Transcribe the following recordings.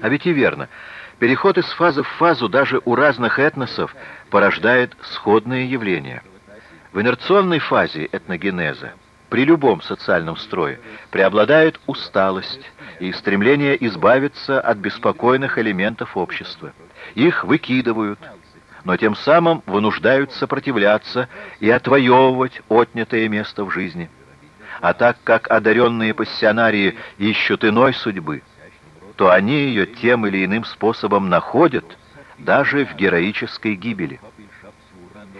А ведь и верно. Переход из фазы в фазу даже у разных этносов порождает сходные явления. В инерционной фазе этногенеза при любом социальном строе преобладает усталость и стремление избавиться от беспокойных элементов общества. Их выкидывают, но тем самым вынуждают сопротивляться и отвоевывать отнятое место в жизни. А так как одаренные пассионарии ищут иной судьбы, то они ее тем или иным способом находят, даже в героической гибели.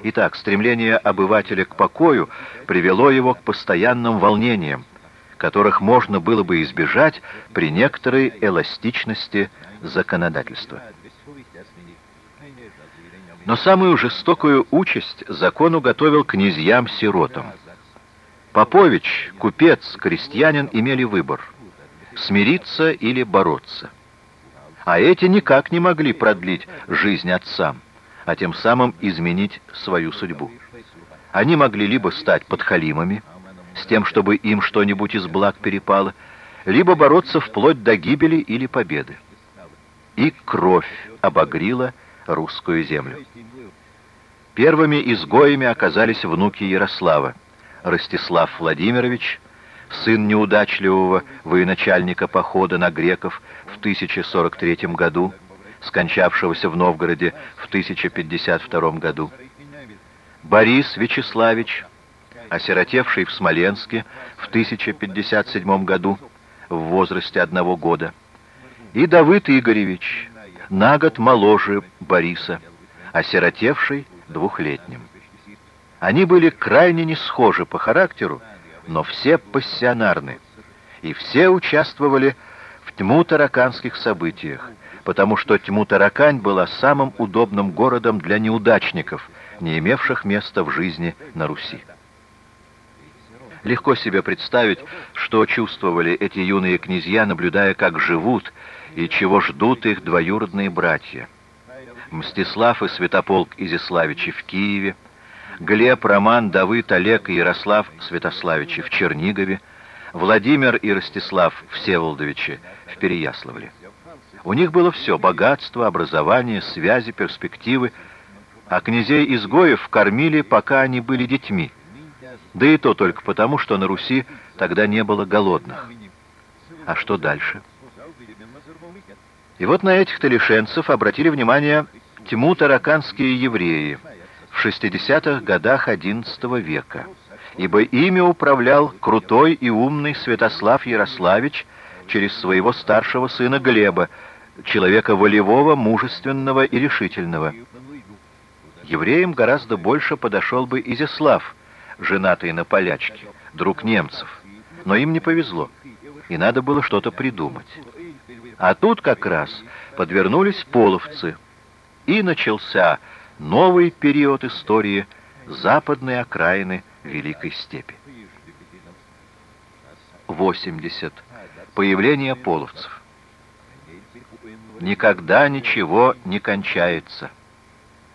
Итак, стремление обывателя к покою привело его к постоянным волнениям, которых можно было бы избежать при некоторой эластичности законодательства. Но самую жестокую участь закон уготовил князьям-сиротам. Попович, купец, крестьянин имели выбор – смириться или бороться. А эти никак не могли продлить жизнь отцам – а тем самым изменить свою судьбу. Они могли либо стать подхалимами, с тем, чтобы им что-нибудь из благ перепало, либо бороться вплоть до гибели или победы. И кровь обогрила русскую землю. Первыми изгоями оказались внуки Ярослава, Ростислав Владимирович, сын неудачливого военачальника похода на греков в 1043 году, скончавшегося в Новгороде в 1052 году, Борис Вячеславич, осиротевший в Смоленске в 1057 году в возрасте одного года, и Давыд Игоревич, на год моложе Бориса, осиротевший двухлетним. Они были крайне не схожи по характеру, но все пассионарны, и все участвовали в тьму тараканских событиях, потому что Тьму-Таракань была самым удобным городом для неудачников, не имевших места в жизни на Руси. Легко себе представить, что чувствовали эти юные князья, наблюдая, как живут и чего ждут их двоюродные братья. Мстислав и Святополк Изяславичи в Киеве, Глеб, Роман, Давыд, Олег и Ярослав Святославичи в Чернигове, Владимир и Ростислав Всеволодовичи в Переяславле. У них было все — богатство, образование, связи, перспективы. А князей-изгоев кормили, пока они были детьми. Да и то только потому, что на Руси тогда не было голодных. А что дальше? И вот на этих-то лишенцев обратили внимание тьму тараканские евреи в 60-х годах XI века, ибо ими управлял крутой и умный Святослав Ярославич через своего старшего сына Глеба, человека волевого, мужественного и решительного. Евреям гораздо больше подошел бы Изяслав, женатый на полячке, друг немцев. Но им не повезло, и надо было что-то придумать. А тут как раз подвернулись половцы, и начался новый период истории западной окраины Великой Степи. 80. Появление половцев никогда ничего не кончается.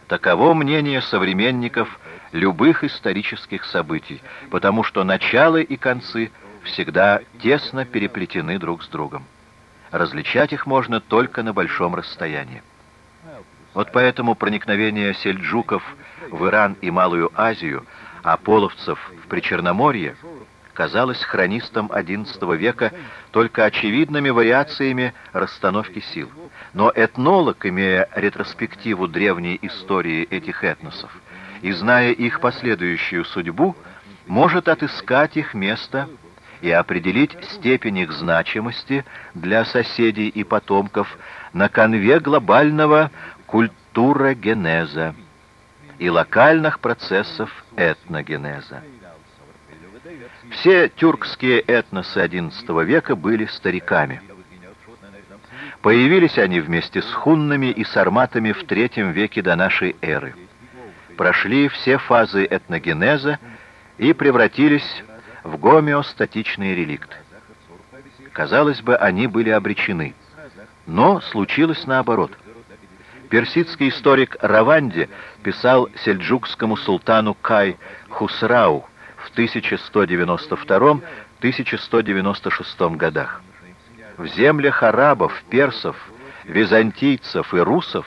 Таково мнение современников любых исторических событий, потому что начало и концы всегда тесно переплетены друг с другом. Различать их можно только на большом расстоянии. Вот поэтому проникновение сельджуков в Иран и Малую Азию, а половцев в Причерноморье казалось хронистам XI века только очевидными вариациями расстановки сил. Но этнолог, имея ретроспективу древней истории этих этносов и зная их последующую судьбу, может отыскать их место и определить степень их значимости для соседей и потомков на конве глобального культурогенеза и локальных процессов этногенеза. Все тюркские этносы XI века были стариками. Появились они вместе с хуннами и сарматами в III веке до нашей эры. Прошли все фазы этногенеза и превратились в гомеостатичные реликты. Казалось бы, они были обречены. Но случилось наоборот. Персидский историк Раванди писал сельджукскому султану Кай Хусрау в 1192-1196 годах. в землях арабов, персов, византийцев и русов